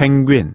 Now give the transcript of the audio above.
펭귄.